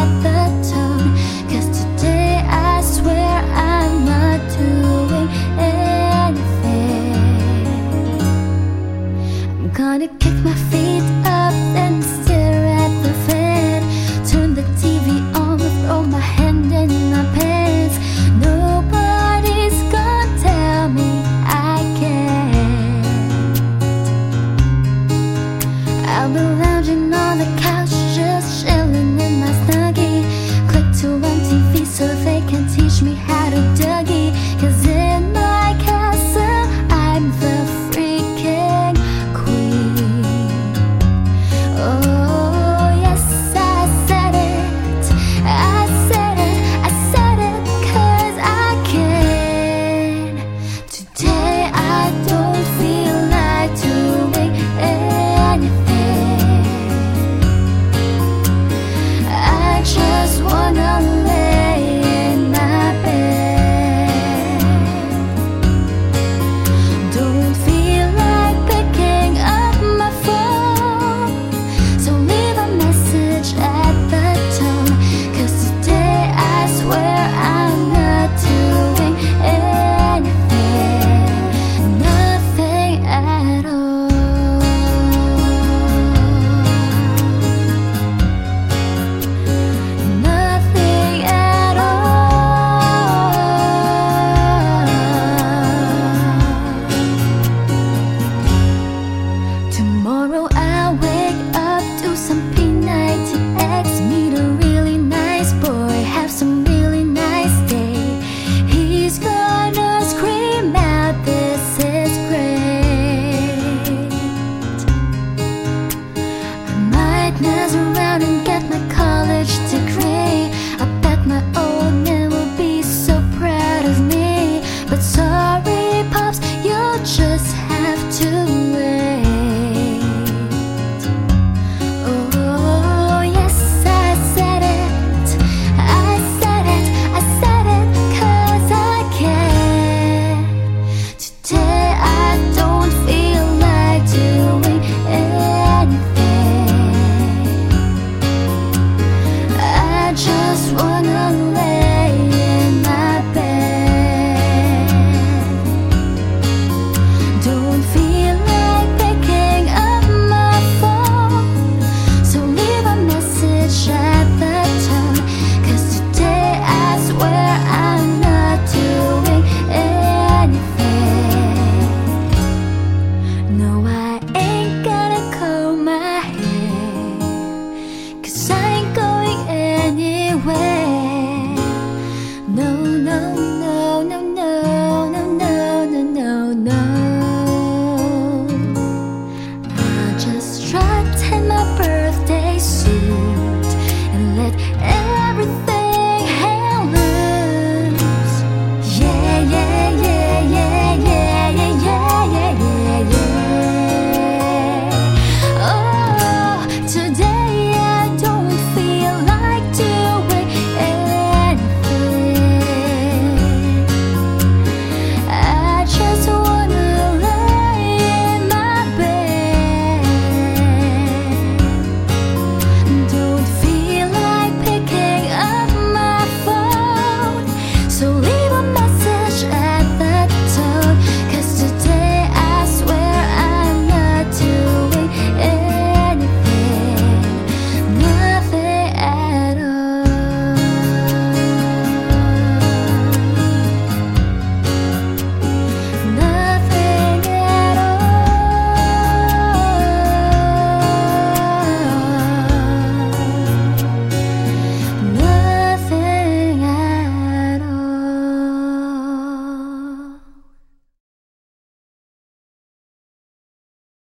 i'm gonna kick my feet up and stare at the fan. Turn the TV on, throw my hand in my pants. Nobody's gonna tell me I can't. I'll be lounging on the me how to do. just